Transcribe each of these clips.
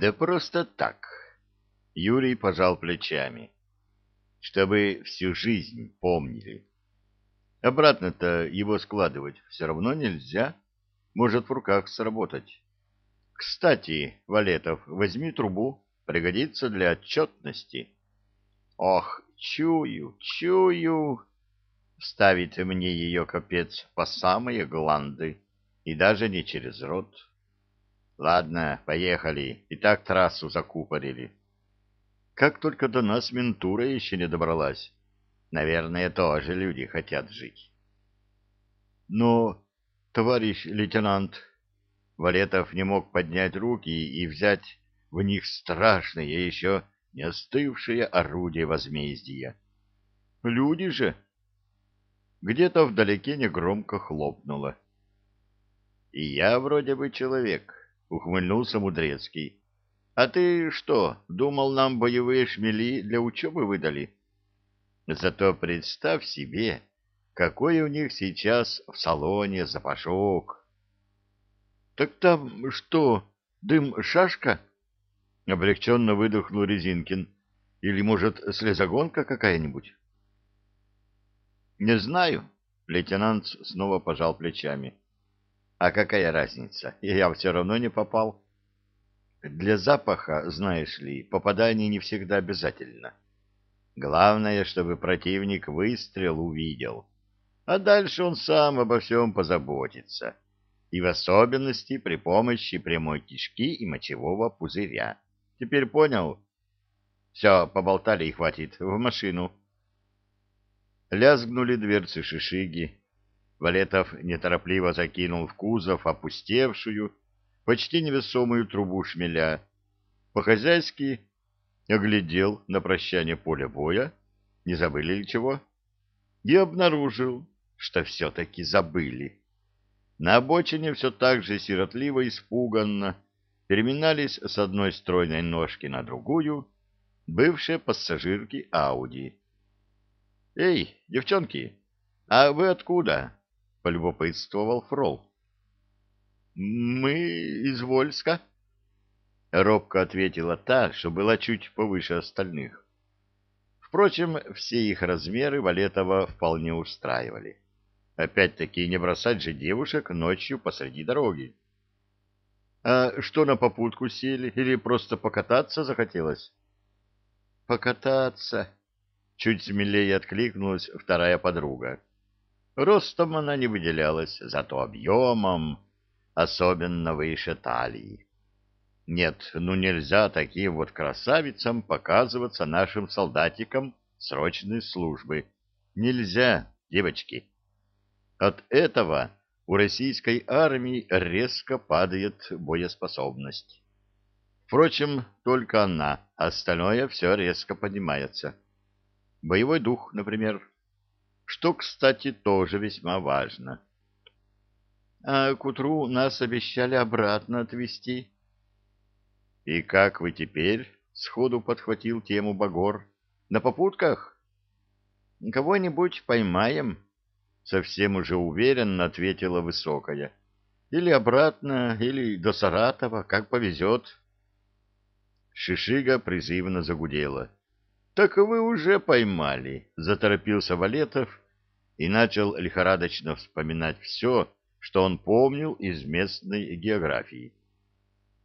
Да просто так. Юрий пожал плечами. Чтобы всю жизнь помнили. Обратно-то его складывать все равно нельзя. Может в руках сработать. Кстати, Валетов, возьми трубу. Пригодится для отчетности. Ох, чую, чую. Ставит мне ее капец по самые гланды. И даже не через рот. Ладно, поехали. И так трассу закупорили. Как только до нас ментура еще не добралась. Наверное, тоже люди хотят жить. Но, товарищ лейтенант, Валетов не мог поднять руки и взять в них страшное, еще не остывшее орудие возмездия. Люди же! Где-то вдалеке негромко хлопнуло. И я вроде бы человек, — ухмыльнулся Мудрецкий. — А ты что, думал, нам боевые шмели для учебы выдали? Зато представь себе, какой у них сейчас в салоне запашок. — Так там что, дым-шашка? — облегченно выдохнул Резинкин. — Или, может, слезогонка какая-нибудь? — Не знаю, — лейтенант снова пожал плечами. — а какая разница? Я все равно не попал. Для запаха, знаешь ли, попадание не всегда обязательно. Главное, чтобы противник выстрел увидел. А дальше он сам обо всем позаботится. И в особенности при помощи прямой кишки и мочевого пузыря. Теперь понял? Все, поболтали и хватит. В машину. Лязгнули дверцы шишиги. Валетов неторопливо закинул в кузов опустевшую, почти невесомую трубу шмеля. По-хозяйски оглядел на прощание поля боя, не забыли ли чего, и обнаружил, что все-таки забыли. На обочине все так же сиротливо и спуганно переминались с одной стройной ножки на другую бывшие пассажирки Ауди. «Эй, девчонки, а вы откуда?» — полюбопытствовал Фрол. «Мы из Вольска», — робко ответила та, что была чуть повыше остальных. Впрочем, все их размеры Валетова вполне устраивали. Опять-таки, не бросать же девушек ночью посреди дороги. «А что, на попутку сели? Или просто покататься захотелось?» «Покататься», — чуть смелее откликнулась вторая подруга. Ростом она не выделялась, зато объемом, особенно выше талии. Нет, ну нельзя таким вот красавицам показываться нашим солдатикам срочной службы. Нельзя, девочки. От этого у российской армии резко падает боеспособность. Впрочем, только она, остальное все резко поднимается. Боевой дух, например что, кстати, тоже весьма важно. А к утру нас обещали обратно отвезти. — И как вы теперь? — сходу подхватил тему Багор. — На попутках? — Кого-нибудь поймаем, — совсем уже уверенно ответила Высокая. — Или обратно, или до Саратова, как повезет. Шишига призывно загудела. — Так вы уже поймали, — заторопился Валетов, и начал лихорадочно вспоминать все, что он помнил из местной географии.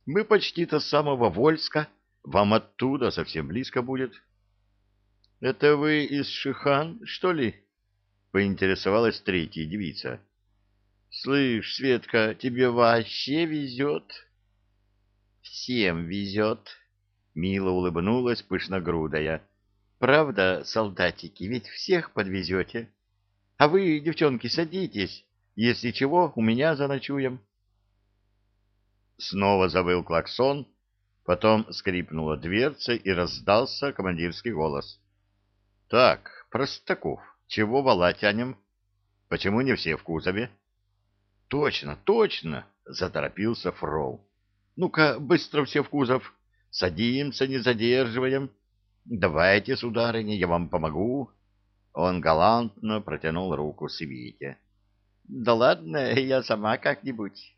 «Мы почти до самого Вольска, вам оттуда совсем близко будет». «Это вы из Шихан, что ли?» — поинтересовалась третья девица. «Слышь, Светка, тебе вообще везет?» «Всем везет», — мило улыбнулась пышногрудая. «Правда, солдатики, ведь всех подвезете?» А вы, девчонки, садитесь. Если чего, у меня заночуем. Снова завыл клаксон, потом скрипнула дверца и раздался командирский голос. — Так, Простаков, чего вала тянем? Почему не все в кузове? — Точно, точно! — заторопился Фрол. — Ну-ка, быстро все в кузов. Садимся, не задерживаем. Давайте, сударыня, я вам помогу. — он галантно протянул руку Свите. — Да ладно, я сама как-нибудь.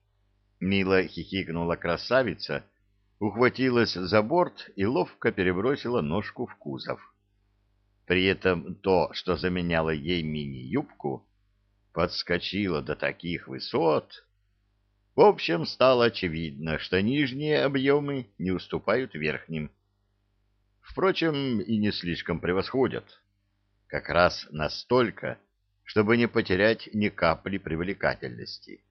Мило хихикнула красавица, ухватилась за борт и ловко перебросила ножку в кузов. При этом то, что заменяло ей мини-юбку, подскочило до таких высот. В общем, стало очевидно, что нижние объемы не уступают верхним. Впрочем, и не слишком превосходят как раз настолько, чтобы не потерять ни капли привлекательности.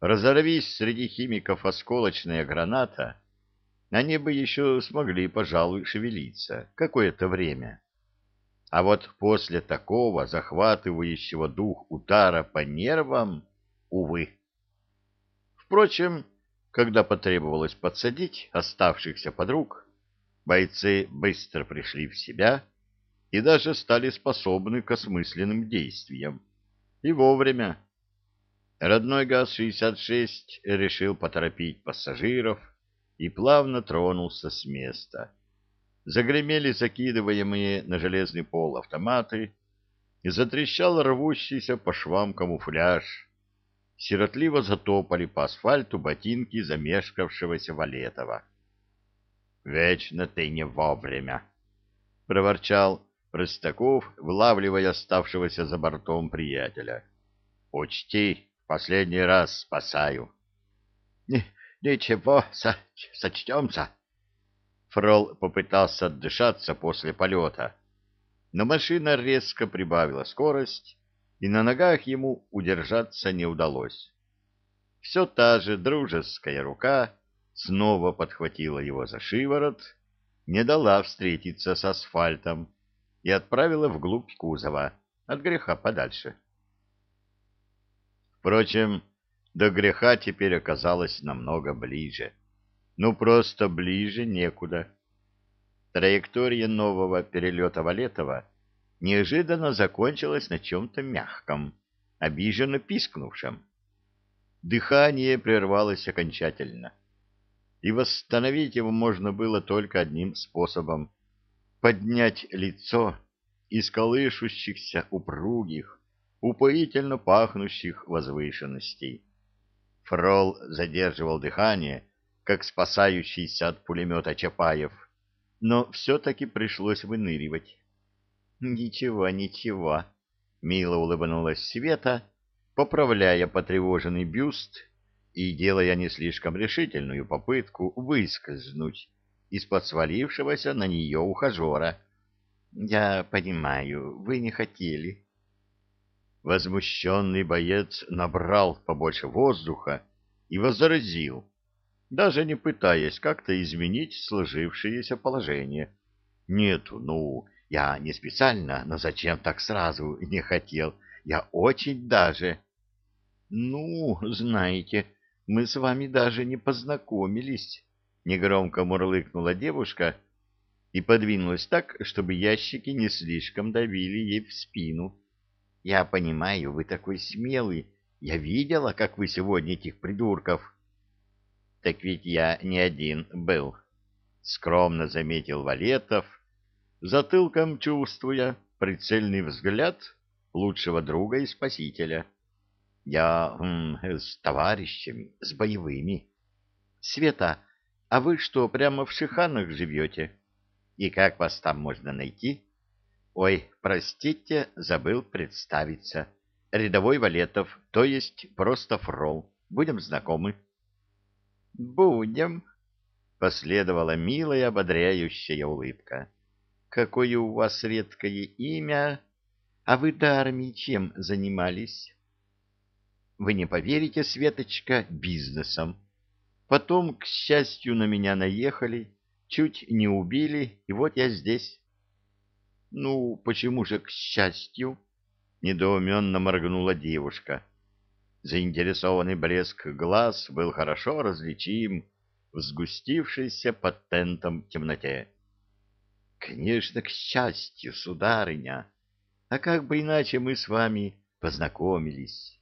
Разорвись среди химиков осколочная граната, они бы еще смогли, пожалуй, шевелиться какое-то время. А вот после такого захватывающего дух удара по нервам, увы. Впрочем, когда потребовалось подсадить оставшихся подруг, бойцы быстро пришли в себя и даже стали способны к осмысленным действиям. И вовремя. Родной ГАЗ-66 решил поторопить пассажиров и плавно тронулся с места. Загремели закидываемые на железный пол автоматы, и затрещал рвущийся по швам камуфляж. Сиротливо затопали по асфальту ботинки замешкавшегося Валетова. «Вечно ты не вовремя!» — проворчал Простаков, вылавливая оставшегося за бортом приятеля. «Учти, в последний раз спасаю». «Ничего, со сочтемся». Фрол попытался отдышаться после полета, но машина резко прибавила скорость, и на ногах ему удержаться не удалось. Все та же дружеская рука снова подхватила его за шиворот, не дала встретиться с асфальтом, и отправила вглубь кузова, от греха подальше. Впрочем, до греха теперь оказалось намного ближе. Ну, просто ближе некуда. Траектория нового перелета Валетова неожиданно закончилась на чем-то мягком, обиженно пискнувшем. Дыхание прервалось окончательно, и восстановить его можно было только одним способом поднять лицо из колышущихся упругих, упоительно пахнущих возвышенностей. Фрол задерживал дыхание, как спасающийся от пулемета Чапаев, но все-таки пришлось выныривать. «Ничего, ничего», — мило улыбнулась Света, поправляя потревоженный бюст и делая не слишком решительную попытку выскользнуть из-под свалившегося на нее ухажера. «Я понимаю, вы не хотели». Возмущенный боец набрал побольше воздуха и возразил, даже не пытаясь как-то изменить сложившееся положение. «Нет, ну, я не специально, но зачем так сразу не хотел? Я очень даже...» «Ну, знаете, мы с вами даже не познакомились». Негромко мурлыкнула девушка и подвинулась так, чтобы ящики не слишком давили ей в спину. «Я понимаю, вы такой смелый. Я видела, как вы сегодня этих придурков...» «Так ведь я не один был», — скромно заметил Валетов, затылком чувствуя прицельный взгляд лучшего друга и спасителя. «Я м, с товарищами, с боевыми. Света, а вы что, прямо в Шиханах живете? И как вас там можно найти? Ой, простите, забыл представиться. Рядовой Валетов, то есть просто фрол. Будем знакомы? Будем, последовала милая ободряющая улыбка. Какое у вас редкое имя? А вы до армии чем занимались? Вы не поверите, Светочка, бизнесом. Потом, к счастью, на меня наехали, чуть не убили, и вот я здесь. — Ну, почему же к счастью? — недоуменно моргнула девушка. Заинтересованный блеск глаз был хорошо различим в сгустившейся под тентом темноте. — Конечно, к счастью, сударыня. А как бы иначе мы с вами познакомились?